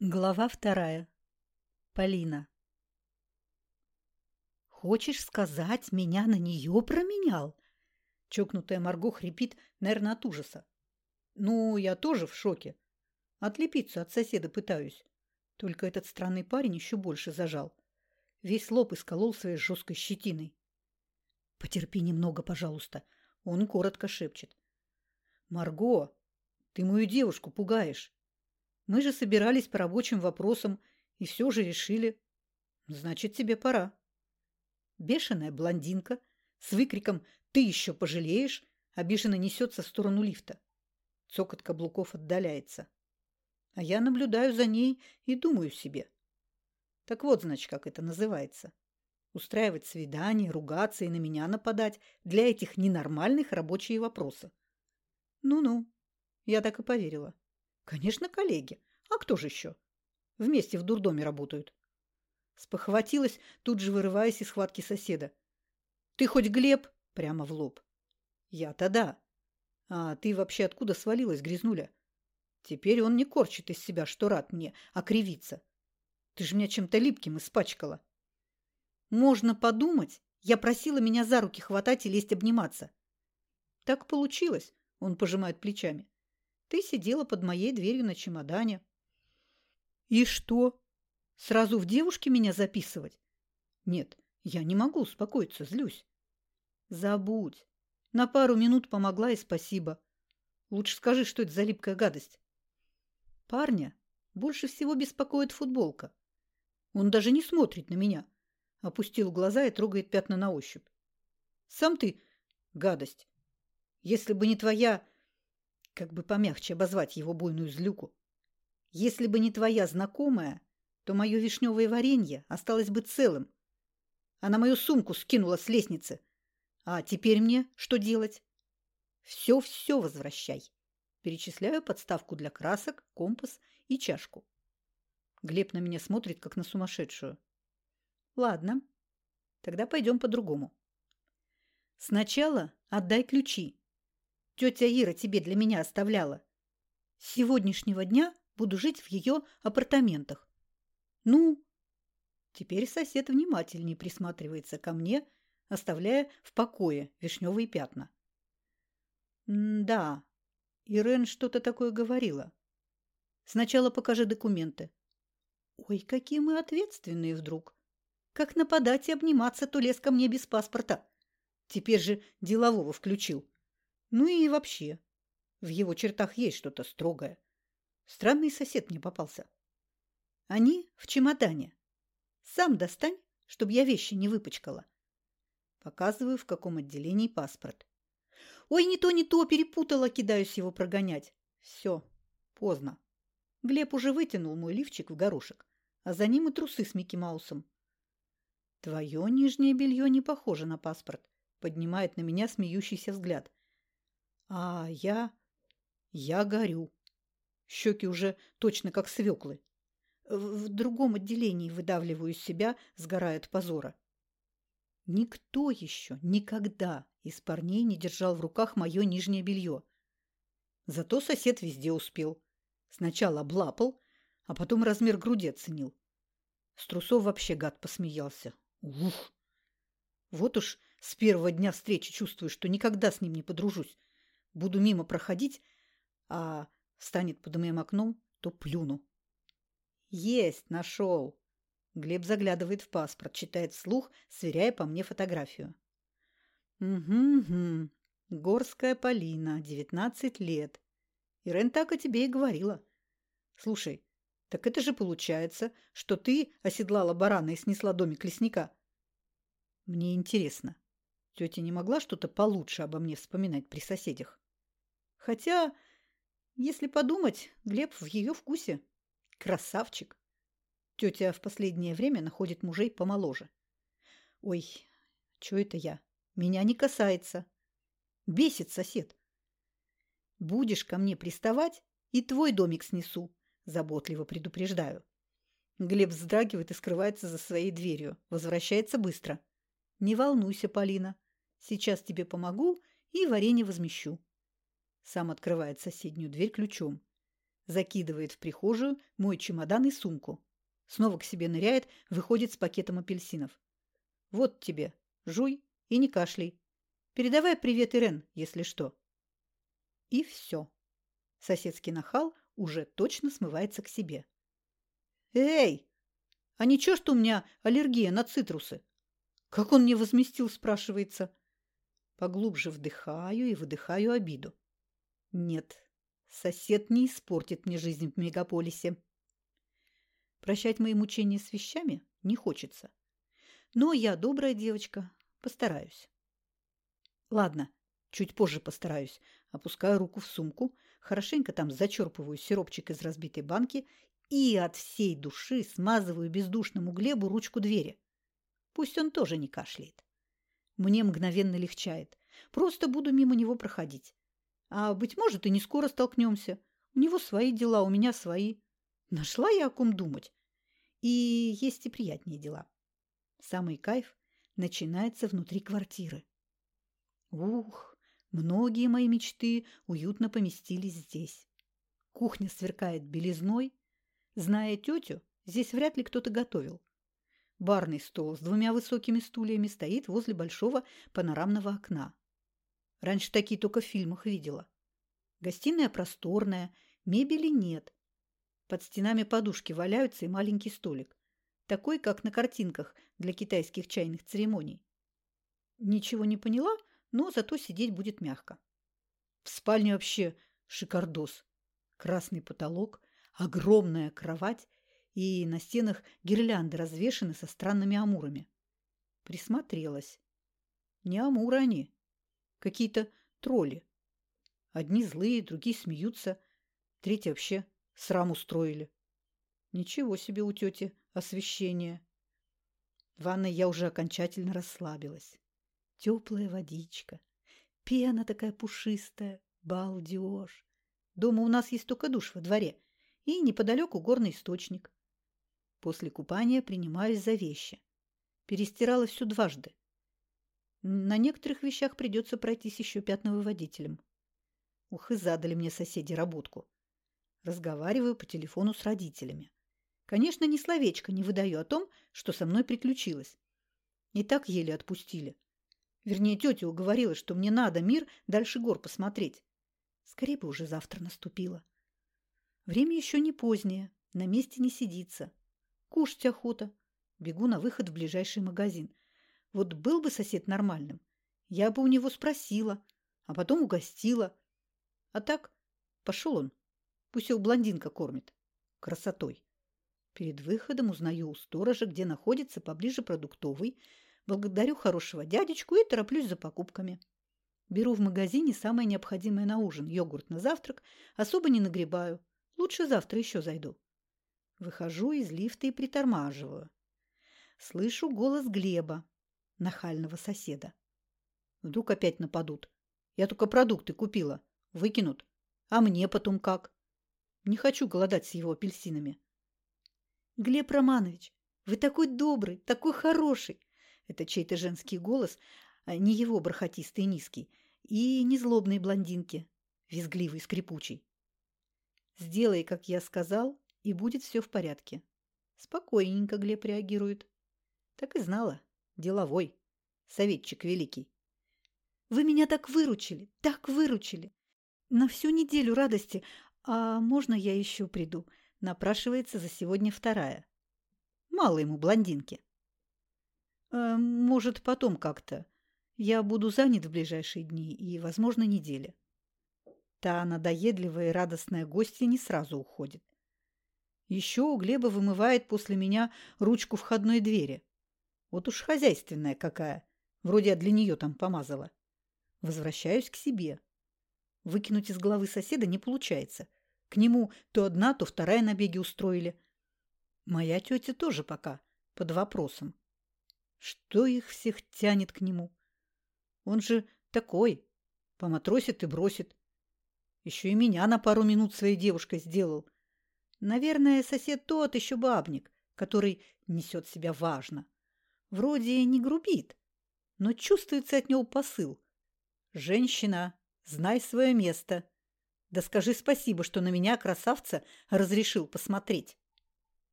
Глава вторая. Полина. «Хочешь сказать, меня на нее променял?» Чокнутая Марго хрипит, наверное, от ужаса. «Ну, я тоже в шоке. Отлепиться от соседа пытаюсь. Только этот странный парень еще больше зажал. Весь лоб исколол своей жесткой щетиной. «Потерпи немного, пожалуйста», — он коротко шепчет. «Марго, ты мою девушку пугаешь. Мы же собирались по рабочим вопросам и все же решили. Значит, тебе пора. Бешеная блондинка с выкриком «Ты еще пожалеешь!» обиженно несется в сторону лифта. Цокот каблуков отдаляется. А я наблюдаю за ней и думаю себе. Так вот, значит, как это называется. Устраивать свидание, ругаться и на меня нападать для этих ненормальных рабочие вопросы. Ну-ну, я так и поверила. Конечно, коллеги. А кто же еще? Вместе в дурдоме работают. Спохватилась, тут же вырываясь из схватки соседа. Ты хоть Глеб? Прямо в лоб. Я-то да. А ты вообще откуда свалилась, грязнуля? Теперь он не корчит из себя, что рад мне, а кривится. Ты же меня чем-то липким испачкала. Можно подумать, я просила меня за руки хватать и лезть обниматься. Так получилось, он пожимает плечами. Ты сидела под моей дверью на чемодане. И что? Сразу в девушке меня записывать? Нет, я не могу успокоиться, злюсь. Забудь. На пару минут помогла и спасибо. Лучше скажи, что это за липкая гадость. Парня больше всего беспокоит футболка. Он даже не смотрит на меня. Опустил глаза и трогает пятна на ощупь. Сам ты гадость. Если бы не твоя как бы помягче обозвать его буйную злюку. Если бы не твоя знакомая, то мое вишневое варенье осталось бы целым. Она мою сумку скинула с лестницы. А теперь мне что делать? Все-все возвращай. Перечисляю подставку для красок, компас и чашку. Глеб на меня смотрит, как на сумасшедшую. Ладно, тогда пойдем по-другому. Сначала отдай ключи, Тетя Ира тебе для меня оставляла. С сегодняшнего дня буду жить в ее апартаментах. Ну, теперь сосед внимательнее присматривается ко мне, оставляя в покое вишневые пятна. Да, Ирен что-то такое говорила. Сначала покажи документы. Ой, какие мы ответственные вдруг. Как нападать и обниматься, то лез ко мне без паспорта. Теперь же делового включил. Ну и вообще, в его чертах есть что-то строгое. Странный сосед мне попался. Они в чемодане. Сам достань, чтобы я вещи не выпачкала. Показываю, в каком отделении паспорт. Ой, не то, не то, перепутала, кидаюсь его прогонять. Все, поздно. Глеб уже вытянул мой лифчик в горошек, а за ним и трусы с Микки Маусом. Твое нижнее белье не похоже на паспорт, поднимает на меня смеющийся взгляд. А я... я горю. Щеки уже точно как свеклы. В, другом отделении выдавливаю из себя, сгорая от позора. Никто еще никогда из парней не держал в руках мое нижнее белье. Зато сосед везде успел. Сначала облапал, а потом размер груди оценил. С трусов вообще гад посмеялся. Ух! Вот уж с первого дня встречи чувствую, что никогда с ним не подружусь. Буду мимо проходить, а станет под моим окном, то плюну. Есть, нашел. Глеб заглядывает в паспорт, читает вслух, сверяя по мне фотографию. Угу, угу. Горская Полина, девятнадцать лет. Ирен так о тебе и говорила. Слушай, так это же получается, что ты оседлала барана и снесла домик лесника. Мне интересно, тетя не могла что-то получше обо мне вспоминать при соседях? Хотя, если подумать, Глеб в ее вкусе. Красавчик. Тетя в последнее время находит мужей помоложе. Ой, что это я? Меня не касается. Бесит сосед. Будешь ко мне приставать, и твой домик снесу, заботливо предупреждаю. Глеб вздрагивает и скрывается за своей дверью. Возвращается быстро. Не волнуйся, Полина. Сейчас тебе помогу и варенье возмещу. Сам открывает соседнюю дверь ключом. Закидывает в прихожую мой чемодан и сумку. Снова к себе ныряет, выходит с пакетом апельсинов. Вот тебе, жуй и не кашляй. Передавай привет Ирен, если что. И все. Соседский нахал уже точно смывается к себе. Эй, а ничего, что у меня аллергия на цитрусы? Как он мне возместил, спрашивается. Поглубже вдыхаю и выдыхаю обиду. Нет, сосед не испортит мне жизнь в мегаполисе. Прощать мои мучения с вещами не хочется. Но я добрая девочка, постараюсь. Ладно, чуть позже постараюсь. Опускаю руку в сумку, хорошенько там зачерпываю сиропчик из разбитой банки и от всей души смазываю бездушному Глебу ручку двери. Пусть он тоже не кашляет. Мне мгновенно легчает. Просто буду мимо него проходить. А, быть может, и не скоро столкнемся. У него свои дела, у меня свои. Нашла я о ком думать. И есть и приятнее дела. Самый кайф начинается внутри квартиры. Ух, многие мои мечты уютно поместились здесь. Кухня сверкает белизной. Зная тетю, здесь вряд ли кто-то готовил. Барный стол с двумя высокими стульями стоит возле большого панорамного окна. Раньше такие только в фильмах видела. Гостиная просторная, мебели нет. Под стенами подушки валяются и маленький столик. Такой, как на картинках для китайских чайных церемоний. Ничего не поняла, но зато сидеть будет мягко. В спальне вообще шикардос. Красный потолок, огромная кровать и на стенах гирлянды развешаны со странными амурами. Присмотрелась. Не амуры они, какие-то тролли. Одни злые, другие смеются, третьи вообще срам устроили. Ничего себе у тети освещение. В ванной я уже окончательно расслабилась. Теплая водичка, пена такая пушистая, балдеж. Дома у нас есть только душ во дворе и неподалеку горный источник. После купания принимаюсь за вещи. Перестирала все дважды. На некоторых вещах придется пройтись еще пятновыводителем. Ух, и задали мне соседи работку. Разговариваю по телефону с родителями. Конечно, ни словечко не выдаю о том, что со мной приключилось. И так еле отпустили. Вернее, тетя уговорила, что мне надо мир дальше гор посмотреть. Скорее бы уже завтра наступило. Время еще не позднее, на месте не сидится. Кушать охота. Бегу на выход в ближайший магазин. Вот был бы сосед нормальным, я бы у него спросила, а потом угостила. А так пошел он. Пусть его блондинка кормит. Красотой. Перед выходом узнаю у сторожа, где находится поближе продуктовый, благодарю хорошего дядечку и тороплюсь за покупками. Беру в магазине самое необходимое на ужин – йогурт на завтрак, особо не нагребаю. Лучше завтра еще зайду. Выхожу из лифта и притормаживаю. Слышу голос Глеба, нахального соседа. Вдруг опять нападут. Я только продукты купила. Выкинут. А мне потом как? Не хочу голодать с его апельсинами. Глеб Романович, вы такой добрый, такой хороший. Это чей-то женский голос, а не его бархатистый низкий, и не злобные блондинки, визгливый, скрипучий. Сделай, как я сказал, и будет все в порядке. Спокойненько Глеб реагирует. Так и знала. Деловой. Советчик великий. Вы меня так выручили, так выручили. На всю неделю радости. А можно я еще приду? Напрашивается за сегодня вторая. Мало ему блондинки. Э, может, потом как-то. Я буду занят в ближайшие дни и, возможно, недели. Та надоедливая и радостная гостья не сразу уходит. Еще у Глеба вымывает после меня ручку входной двери. Вот уж хозяйственная какая. Вроде для нее там помазала. Возвращаюсь к себе. Выкинуть из головы соседа не получается. К нему то одна, то вторая набеги устроили. Моя тетя тоже пока под вопросом. Что их всех тянет к нему? Он же такой. Поматросит и бросит. Еще и меня на пару минут своей девушкой сделал. Наверное, сосед тот еще бабник, который несет себя важно. Вроде не грубит, но чувствуется от него посыл. «Женщина, знай свое место. Да скажи спасибо, что на меня, красавца, разрешил посмотреть.